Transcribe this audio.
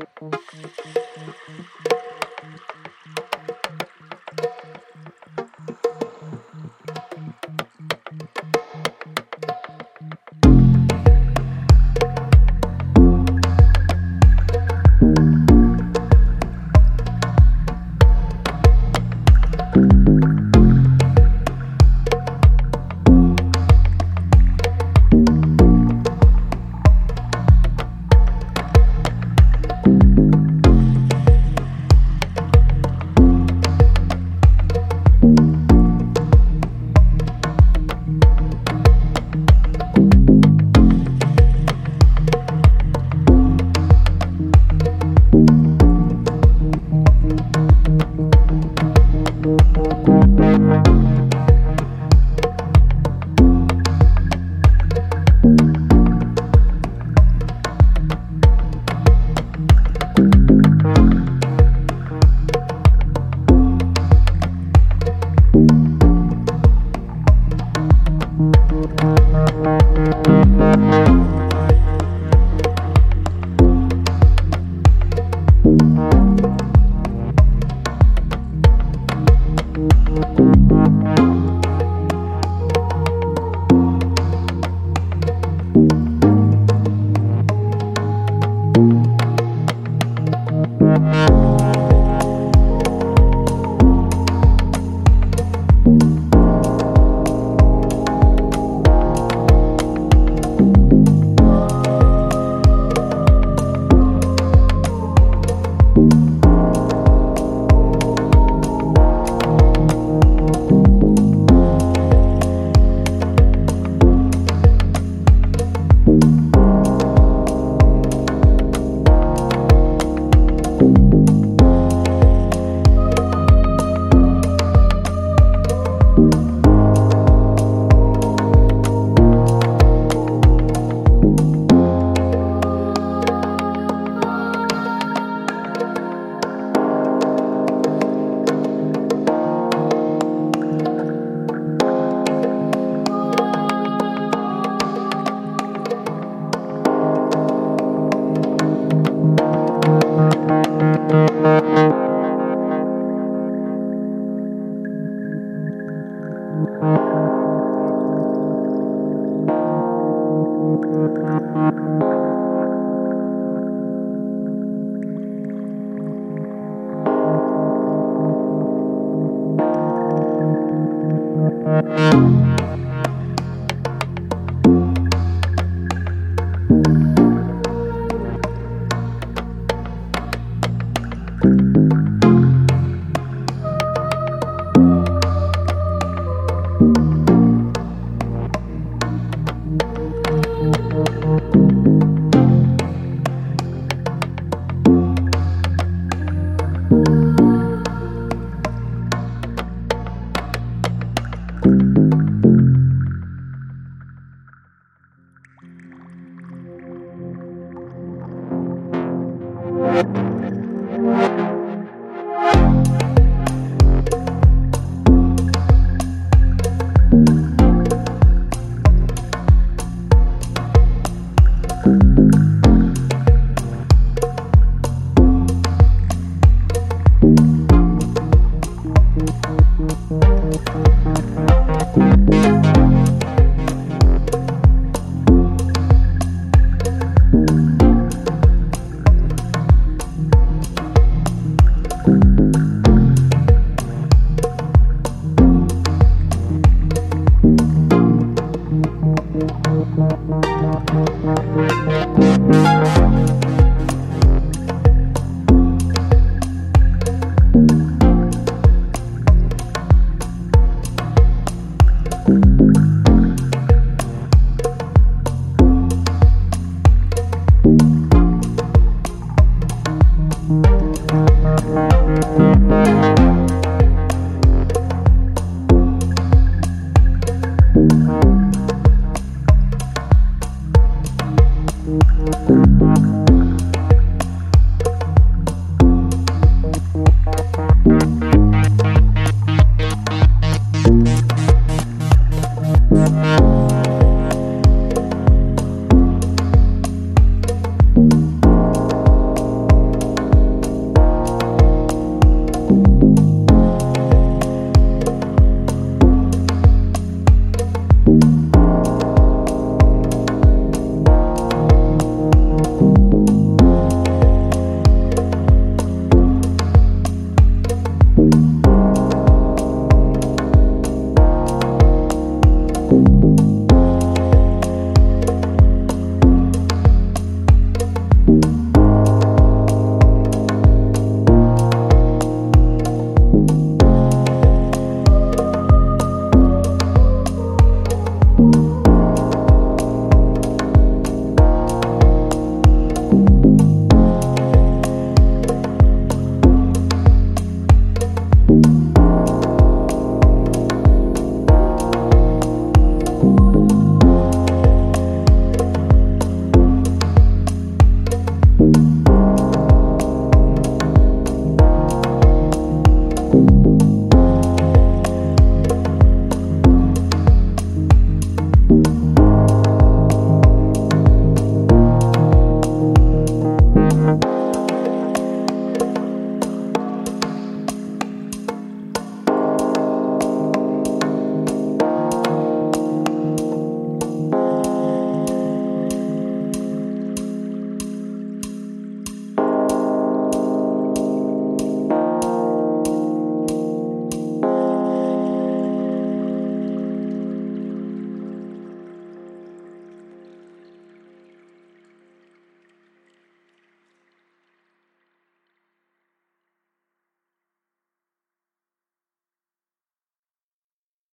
Thank you. Música